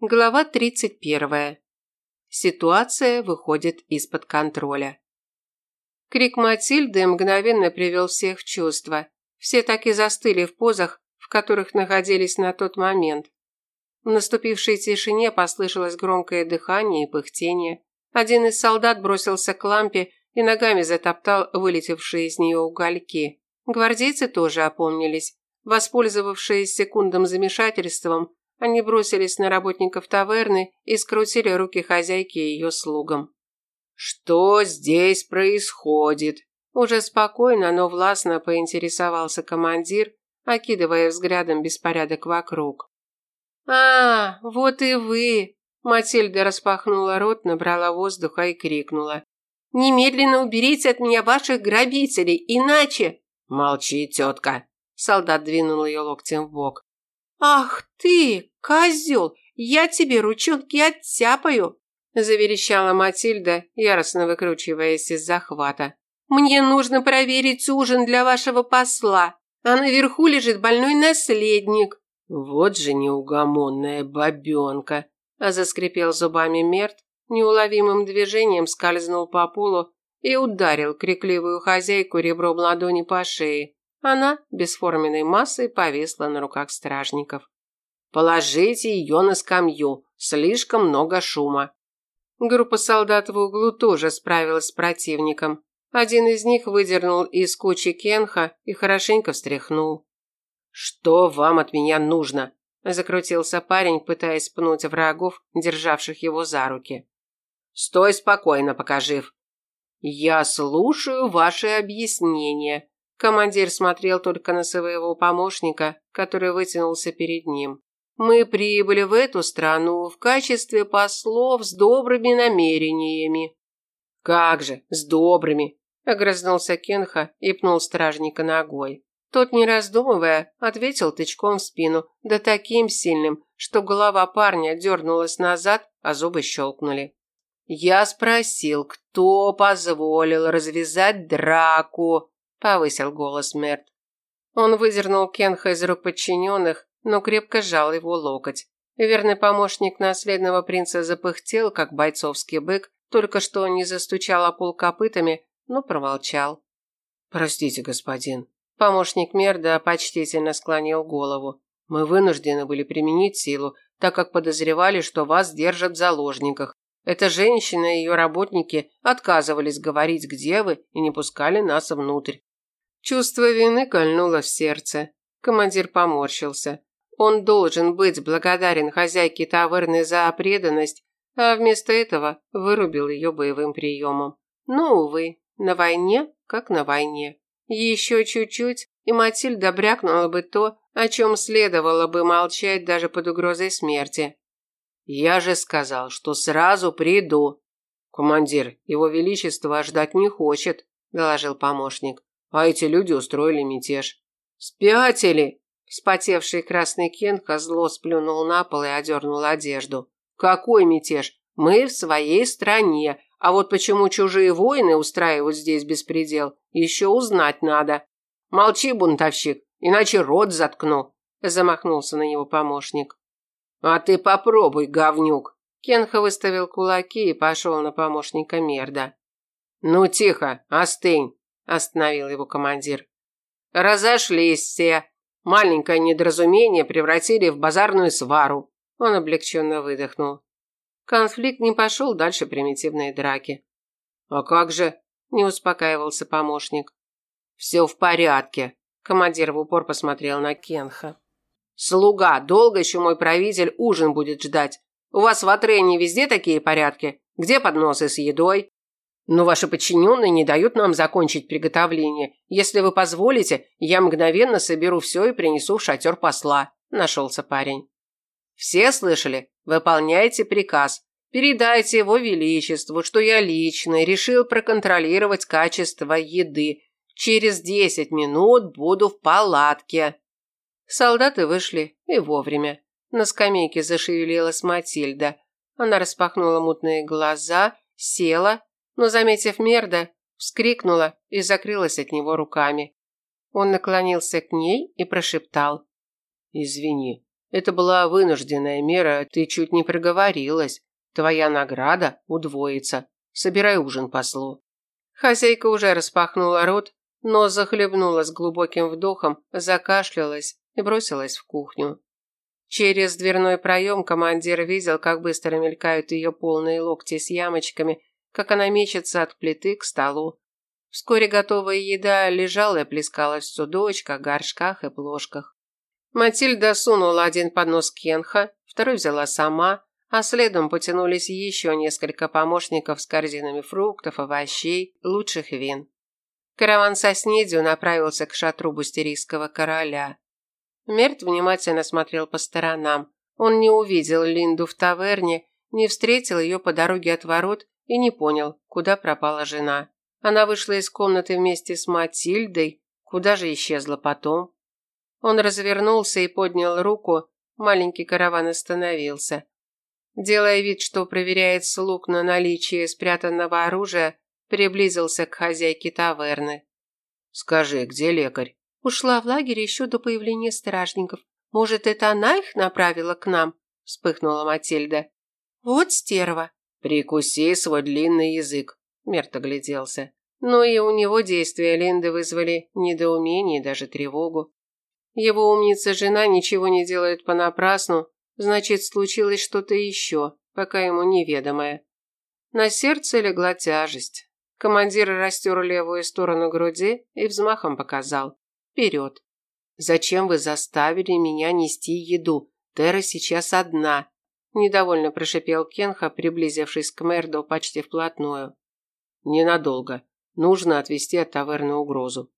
Глава 31. Ситуация выходит из-под контроля. Крик Матильды мгновенно привел всех в чувство. Все так и застыли в позах, в которых находились на тот момент. В наступившей тишине послышалось громкое дыхание и пыхтение. Один из солдат бросился к лампе и ногами затоптал вылетевшие из нее угольки. Гвардейцы тоже опомнились. Воспользовавшись секундным замешательством, они бросились на работников таверны и скрутили руки хозяйки и ее слугам. «Что здесь происходит?» Уже спокойно, но властно поинтересовался командир, окидывая взглядом беспорядок вокруг. «А, вот и вы!» Матильда распахнула рот, набрала воздуха и крикнула. «Немедленно уберите от меня ваших грабителей, иначе...» «Молчи, тетка!» Солдат двинул ее локтем в бок. «Ах ты, козел! Я тебе ручонки оттяпаю!» Заверещала Матильда, яростно выкручиваясь из захвата. «Мне нужно проверить ужин для вашего посла, а наверху лежит больной наследник». «Вот же неугомонная бабенка!» А заскрипел зубами Мерт, неуловимым движением скользнул по полу и ударил крикливую хозяйку ребром ладони по шее. Она бесформенной массой повисла на руках стражников. «Положите ее на скамью, слишком много шума». Группа солдат в углу тоже справилась с противником. Один из них выдернул из кучи Кенха и хорошенько встряхнул. «Что вам от меня нужно?» – закрутился парень, пытаясь пнуть врагов, державших его за руки. «Стой спокойно, покажив». «Я слушаю ваши объяснения», Командир смотрел только на своего помощника, который вытянулся перед ним. Мы прибыли в эту страну в качестве послов с добрыми намерениями. Как же, с добрыми, огрызнулся Кенха и пнул стражника ногой. Тот, не раздумывая, ответил тычком в спину, да таким сильным, что голова парня дернулась назад, а зубы щелкнули. Я спросил, кто позволил развязать драку, повысил голос Мерт. Он выдернул Кенха из рук подчиненных, но крепко сжал его локоть. Верный помощник наследного принца запыхтел, как бойцовский бык, только что не застучал о пол копытами, но промолчал. «Простите, господин». Помощник Мерда почтительно склонил голову. «Мы вынуждены были применить силу, так как подозревали, что вас держат в заложниках. Эта женщина и ее работники отказывались говорить, где вы, и не пускали нас внутрь. Чувство вины кольнуло в сердце. Командир поморщился. Он должен быть благодарен хозяйке таверны за преданность, а вместо этого вырубил ее боевым приемом. Но, увы, на войне, как на войне. Еще чуть-чуть, и Матильда брякнула бы то, о чем следовало бы молчать даже под угрозой смерти. «Я же сказал, что сразу приду». «Командир, его величество ждать не хочет», – доложил помощник. А эти люди устроили мятеж. Спятили! Вспотевший красный Кенка зло сплюнул на пол и одернул одежду. Какой мятеж? Мы в своей стране, а вот почему чужие воины устраивают здесь беспредел, еще узнать надо. Молчи, бунтовщик, иначе рот заткну, замахнулся на него помощник. А ты попробуй, говнюк. Кенха выставил кулаки и пошел на помощника Мерда. Ну тихо, остынь остановил его командир. Разошлись все. Маленькое недоразумение превратили в базарную свару. Он облегченно выдохнул. Конфликт не пошел дальше примитивной драки. А как же? Не успокаивался помощник. Все в порядке. Командир в упор посмотрел на Кенха. Слуга, долго еще мой правитель ужин будет ждать. У вас в Атрене везде такие порядки? Где подносы с едой? Но ваши подчиненные не дают нам закончить приготовление. Если вы позволите, я мгновенно соберу все и принесу в шатер посла», – нашелся парень. «Все слышали? Выполняйте приказ. Передайте его величеству, что я лично решил проконтролировать качество еды. Через десять минут буду в палатке». Солдаты вышли и вовремя. На скамейке зашевелилась Матильда. Она распахнула мутные глаза, села но, заметив Мерда, вскрикнула и закрылась от него руками. Он наклонился к ней и прошептал. «Извини, Это была вынужденная мера, ты чуть не проговорилась. Твоя награда удвоится. Собирай ужин послу». Хозяйка уже распахнула рот, но захлебнулась глубоким вдохом, закашлялась и бросилась в кухню. Через дверной проем командир видел, как быстро мелькают ее полные локти с ямочками, как она мечется от плиты к столу. Вскоре готовая еда лежала и плескалась в судочках, горшках и плошках. Матильда сунула один поднос Кенха, второй взяла сама, а следом потянулись еще несколько помощников с корзинами фруктов, овощей, лучших вин. Караван со снедью направился к шатру бустерийского короля. Мерт внимательно смотрел по сторонам. Он не увидел Линду в таверне, не встретил ее по дороге от ворот и не понял, куда пропала жена. Она вышла из комнаты вместе с Матильдой, куда же исчезла потом. Он развернулся и поднял руку, маленький караван остановился. Делая вид, что проверяет слуг на наличие спрятанного оружия, приблизился к хозяйке таверны. «Скажи, где лекарь?» «Ушла в лагерь еще до появления стражников. Может, это она их направила к нам?» – вспыхнула Матильда. «Вот стерва!» «Прикуси свой длинный язык», – Мерт огляделся. Но и у него действия Линды вызвали недоумение и даже тревогу. Его умница-жена ничего не делает понапрасну, значит, случилось что-то еще, пока ему неведомое. На сердце легла тяжесть. Командир растер левую сторону груди и взмахом показал. Вперед. «Зачем вы заставили меня нести еду? Тера сейчас одна», – недовольно прошипел Кенха, приблизившись к Мерду почти вплотную. «Ненадолго. Нужно отвести от таверны угрозу».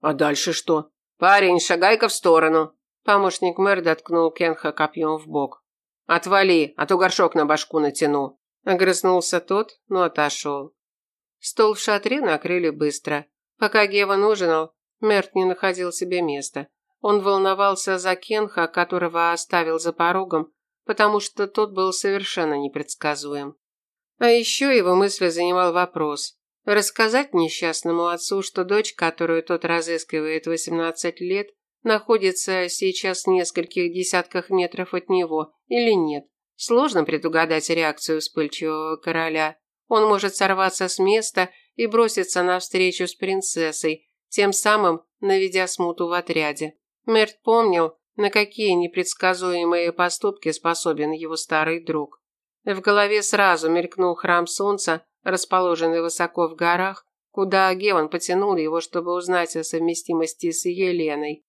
«А дальше что?» «Парень, шагай-ка в сторону!» Помощник Мерда ткнул Кенха копьем в бок. «Отвали, а то горшок на башку натяну!» Огрызнулся тот, но отошел. Стол в шатре накрыли быстро. Пока Геван ужинал, Мерт не находил себе места. Он волновался за Кенха, которого оставил за порогом, потому что тот был совершенно непредсказуем. А еще его мысли занимал вопрос. Рассказать несчастному отцу, что дочь, которую тот разыскивает 18 лет, находится сейчас в нескольких десятках метров от него, или нет. Сложно предугадать реакцию вспыльчивого короля. Он может сорваться с места и броситься навстречу с принцессой, тем самым наведя смуту в отряде. Мерт помнил, на какие непредсказуемые поступки способен его старый друг. В голове сразу мелькнул храм солнца, расположенный высоко в горах, куда Геван потянул его, чтобы узнать о совместимости с Еленой.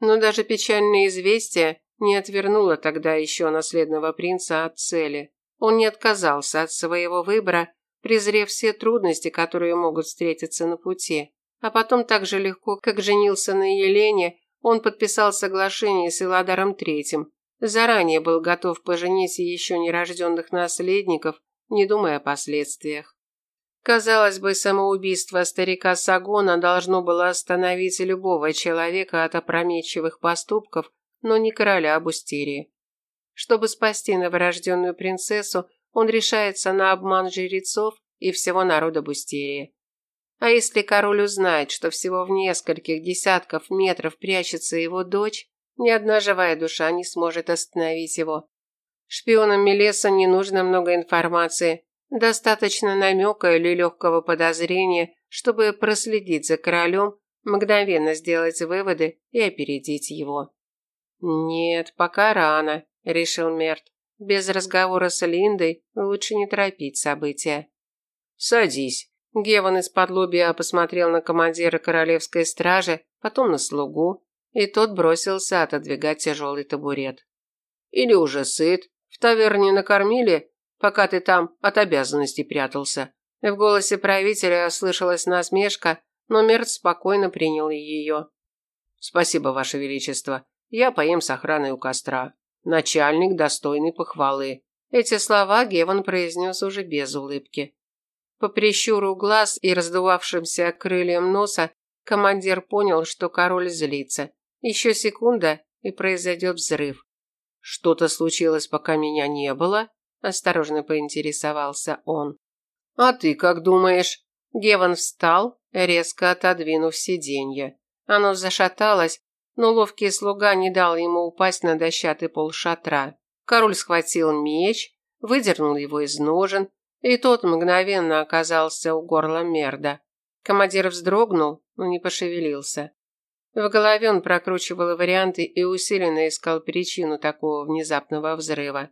Но даже печальное известие не отвернуло тогда еще наследного принца от цели. Он не отказался от своего выбора, презрев все трудности, которые могут встретиться на пути. А потом так же легко, как женился на Елене, он подписал соглашение с Иладаром Третьим. Заранее был готов поженить еще нерожденных наследников, не думая о последствиях. Казалось бы, самоубийство старика Сагона должно было остановить любого человека от опрометчивых поступков, но не короля Бустерии. Чтобы спасти новорожденную принцессу, он решается на обман жрецов и всего народа Бустерии. А если король узнает, что всего в нескольких десятков метров прячется его дочь, ни одна живая душа не сможет остановить его. Шпионам Мелеса не нужно много информации, достаточно намека или легкого подозрения, чтобы проследить за королем, мгновенно сделать выводы и опередить его. «Нет, пока рано», – решил Мерт. Без разговора с Линдой лучше не торопить события. «Садись». Геван из-под лобья посмотрел на командира королевской стражи, потом на слугу, и тот бросился отодвигать тяжелый табурет. «Или уже сыт? В таверне накормили, пока ты там от обязанностей прятался?» В голосе правителя слышалась насмешка, но Мерт спокойно принял ее. «Спасибо, Ваше Величество. Я поем с охраной у костра. Начальник достойный похвалы. Эти слова Геван произнес уже без улыбки. По прищуру глаз и раздувавшимся крыльям носа командир понял, что король злится. Еще секунда, и произойдет взрыв. «Что-то случилось, пока меня не было?» – осторожно поинтересовался он. «А ты как думаешь?» Геван встал, резко отодвинув сиденье. Оно зашаталось, но ловкий слуга не дал ему упасть на дощатый пол шатра. Король схватил меч, выдернул его из ножен, и тот мгновенно оказался у горла Мерда. Командир вздрогнул, но не пошевелился. В голове он прокручивал варианты и усиленно искал причину такого внезапного взрыва.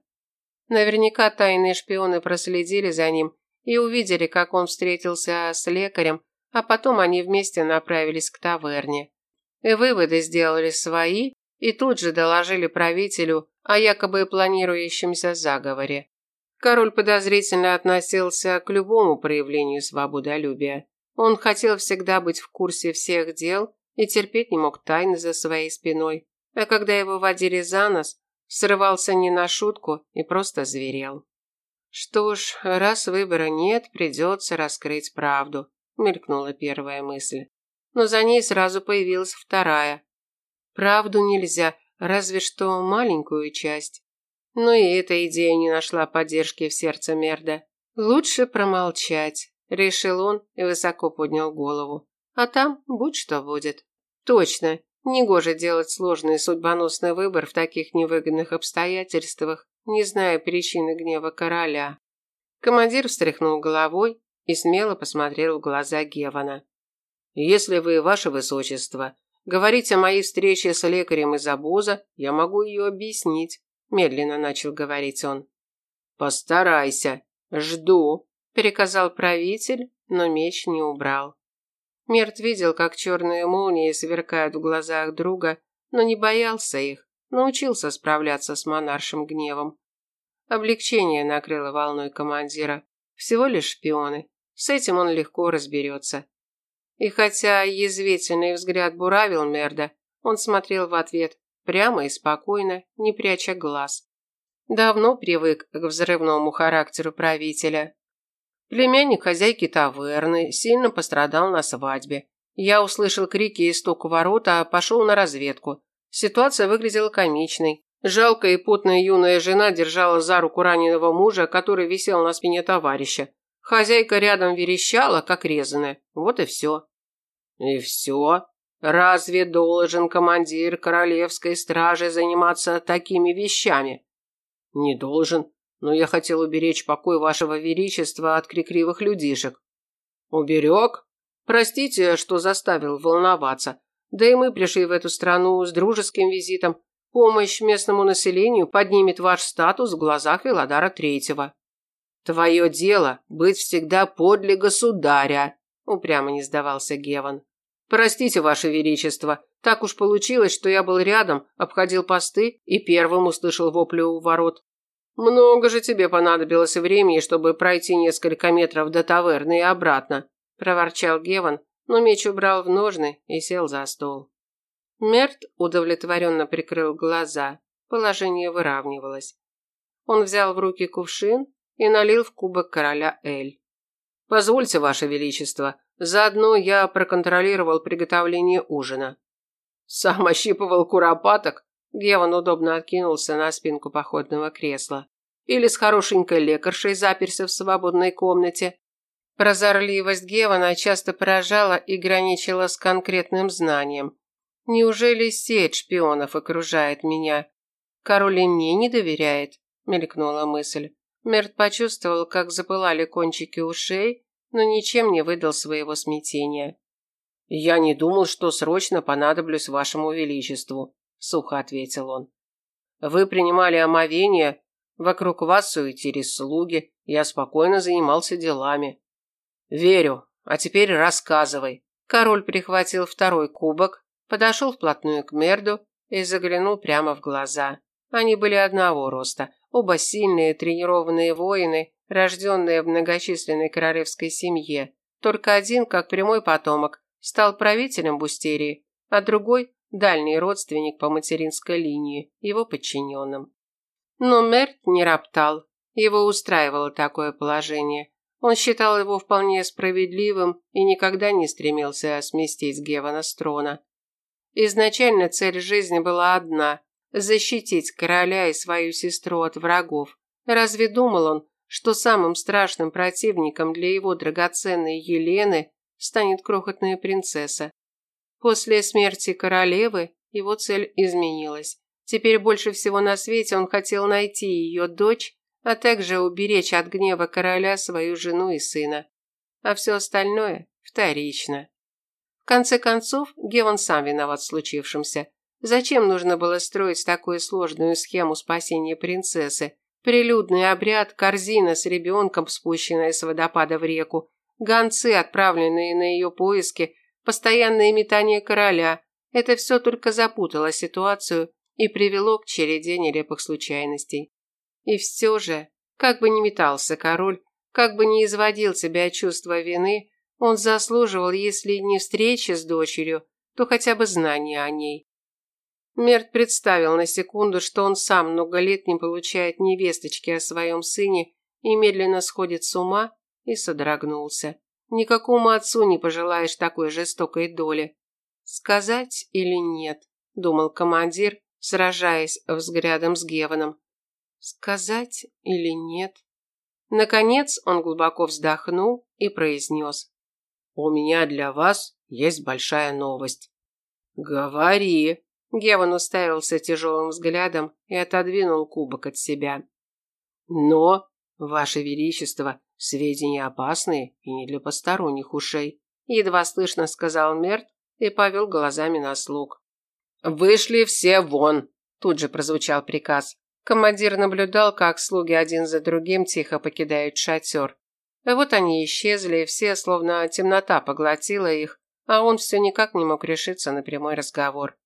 Наверняка тайные шпионы проследили за ним и увидели, как он встретился с лекарем, а потом они вместе направились к таверне. И выводы сделали свои и тут же доложили правителю о якобы планирующемся заговоре. Король подозрительно относился к любому проявлению свободолюбия. Он хотел всегда быть в курсе всех дел и терпеть не мог тайны за своей спиной. А когда его водили за нос, срывался не на шутку и просто зверел. Что ж, раз выбора нет, придется раскрыть правду, мелькнула первая мысль. Но за ней сразу появилась вторая. Правду нельзя, разве что маленькую часть. Но и эта идея не нашла поддержки в сердце Мерда. Лучше промолчать, решил он и высоко поднял голову. А там будь что будет. Точно, негоже делать сложный судьбоносный выбор в таких невыгодных обстоятельствах, не зная причины гнева короля. Командир встряхнул головой и смело посмотрел в глаза Гевана. «Если вы, ваше высочество, говорите о моей встрече с лекарем из обоза, я могу ее объяснить», медленно начал говорить он. «Постарайся. Жду», – приказал правитель, но меч не убрал. Мерт видел, как черные молнии сверкают в глазах друга, но не боялся их, научился справляться с монаршим гневом. Облегчение накрыло волной командира. Всего лишь шпионы. С этим он легко разберется. И хотя язвительный взгляд буравил Мерда, он смотрел в ответ прямо и спокойно, не пряча глаз. Давно привык к взрывному характеру правителя, Племянник хозяйки таверны сильно пострадал на свадьбе. Я услышал крики и стук у ворот, а пошел на разведку. Ситуация выглядела комичной. Жалкая и потная юная жена держала за руку раненого мужа, который висел на спине товарища. Хозяйка рядом верещала, как резаная. Вот и все. И все? Разве должен командир королевской стражи заниматься такими вещами? Не должен но я хотел уберечь покой вашего величества от крикливых людишек. Уберег? Простите, что заставил волноваться. Да и мы пришли в эту страну с дружеским визитом. Помощь местному населению поднимет ваш статус в глазах Велодара Третьего. Твое дело быть всегда подле государя, упрямо не сдавался Геван. Простите, ваше величество, так уж получилось, что я был рядом, обходил посты и первым услышал вопли у ворот. «Много же тебе понадобилось времени, чтобы пройти несколько метров до таверны и обратно», – проворчал Геван, но меч убрал в ножны и сел за стол. Мерт удовлетворенно прикрыл глаза. Положение выравнивалось. Он взял в руки кувшин и налил в кубок короля Эль. «Позвольте, Ваше Величество, заодно я проконтролировал приготовление ужина». «Сам ощипывал куропаток?» Геван удобно откинулся на спинку походного кресла. Или с хорошенькой лекаршей заперся в свободной комнате. Прозорливость Гевана часто поражала и граничила с конкретным знанием. Неужели сеть шпионов окружает меня? Король и мне не доверяет, мелькнула мысль. Мерт почувствовал, как запылали кончики ушей, но ничем не выдал своего смятения. «Я не думал, что срочно понадоблюсь вашему величеству», – сухо ответил он. «Вы принимали омовение, вокруг вас суетились слуги, я спокойно занимался делами». «Верю, а теперь рассказывай». Король прихватил второй кубок, подошел вплотную к Мерду и заглянул прямо в глаза. Они были одного роста, оба сильные тренированные воины, рожденные в многочисленной королевской семье. Только один, как прямой потомок, стал правителем Бустерии, а другой дальний родственник по материнской линии, его подчиненным. Но Мерт не роптал. Его устраивало такое положение. Он считал его вполне справедливым и никогда не стремился сместить Гевана с трона. Изначально цель жизни была одна – защитить короля и свою сестру от врагов. Разве думал он, что самым страшным противником для его драгоценной Елены станет крохотная принцесса? После смерти королевы его цель изменилась. Теперь больше всего на свете он хотел найти ее дочь, а также уберечь от гнева короля свою жену и сына. А все остальное вторично. В конце концов, Геван сам виноват в случившемся. Зачем нужно было строить такую сложную схему спасения принцессы? Прилюдный обряд, корзина с ребенком, спущенная с водопада в реку, гонцы, отправленные на ее поиски, постоянное метание короля. Это все только запутало ситуацию и привело к череде нелепых случайностей. И все же, как бы ни метался король, как бы ни изводил себя чувство вины, он заслуживал, если не встречи с дочерью, то хотя бы знания о ней. Мерт представил на секунду, что он сам много лет не получает ни весточки о своем сыне и медленно сходит с ума и содрогнулся. Никакому отцу не пожелаешь такой жестокой доли. Сказать или нет, думал командир, сражаясь взглядом с Геваном. Сказать или нет? Наконец он глубоко вздохнул и произнес. «У меня для вас есть большая новость». «Говори», Геван уставился тяжелым взглядом и отодвинул кубок от себя. «Но, Ваше Величество, сведения опасные и не для посторонних ушей», едва слышно сказал Мерт и повел глазами на слуг. «Вышли все вон!» Тут же прозвучал приказ. Командир наблюдал, как слуги один за другим тихо покидают шатер. Вот они исчезли, все, словно темнота поглотила их, а он все никак не мог решиться на прямой разговор.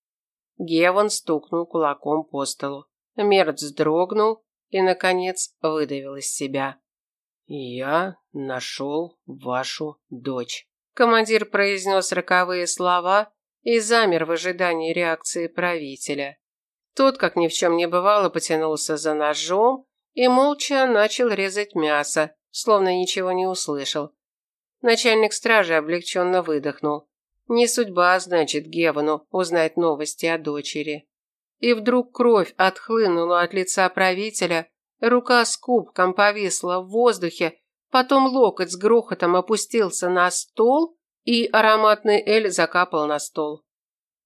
Геван стукнул кулаком по столу. Мерт вздрогнул и, наконец, выдавил из себя. «Я нашел вашу дочь». Командир произнес роковые слова и замер в ожидании реакции правителя. Тот, как ни в чем не бывало, потянулся за ножом и молча начал резать мясо, словно ничего не услышал. Начальник стражи облегченно выдохнул. Не судьба, значит, Гевану узнать новости о дочери. И вдруг кровь отхлынула от лица правителя, рука с кубком повисла в воздухе, потом локоть с грохотом опустился на стол, и ароматный эль закапал на стол.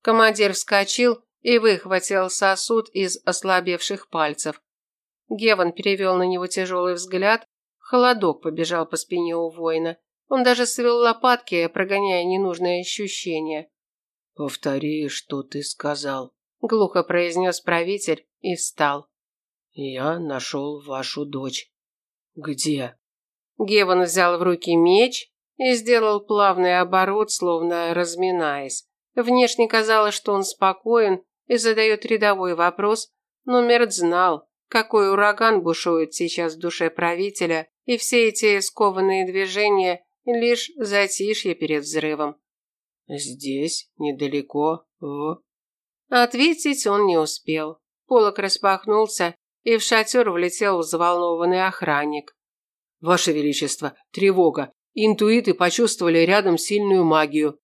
Командир вскочил и выхватил сосуд из ослабевших пальцев. Геван перевел на него тяжелый взгляд, холодок побежал по спине у воина. Он даже свел лопатки, прогоняя ненужные ощущения. «Повтори, что ты сказал», – глухо произнес правитель и встал. «Я нашел вашу дочь». «Где?» Геван взял в руки меч и сделал плавный оборот, словно разминаясь. Внешне казалось, что он спокоен и задает рядовой вопрос, но Мерт знал, какой ураган бушует сейчас в душе правителя, и все эти скованные движения лишь затишье перед взрывом. Здесь, недалеко, в... Ответить он не успел. Полок распахнулся, и в шатер влетел взволнованный охранник. «Ваше Величество, тревога! Интуиты почувствовали рядом сильную магию.